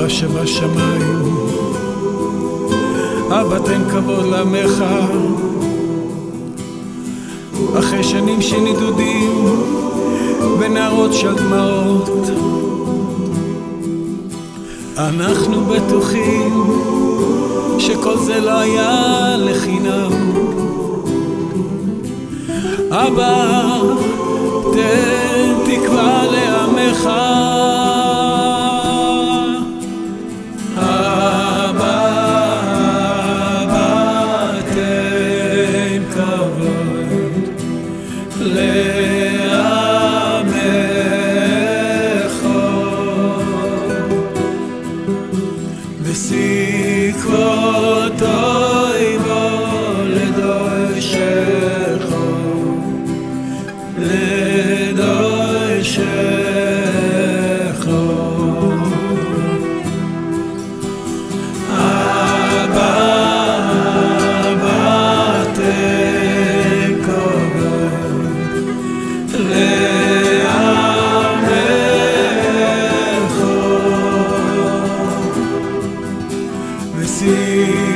אבא שבשמיים, אבא תן כבוד לעמך, אחרי שנים של נדודים ונערות של דמעות, אנחנו בטוחים שכל זה לא היה לחינם. אבא, תן תקווה לעמך see.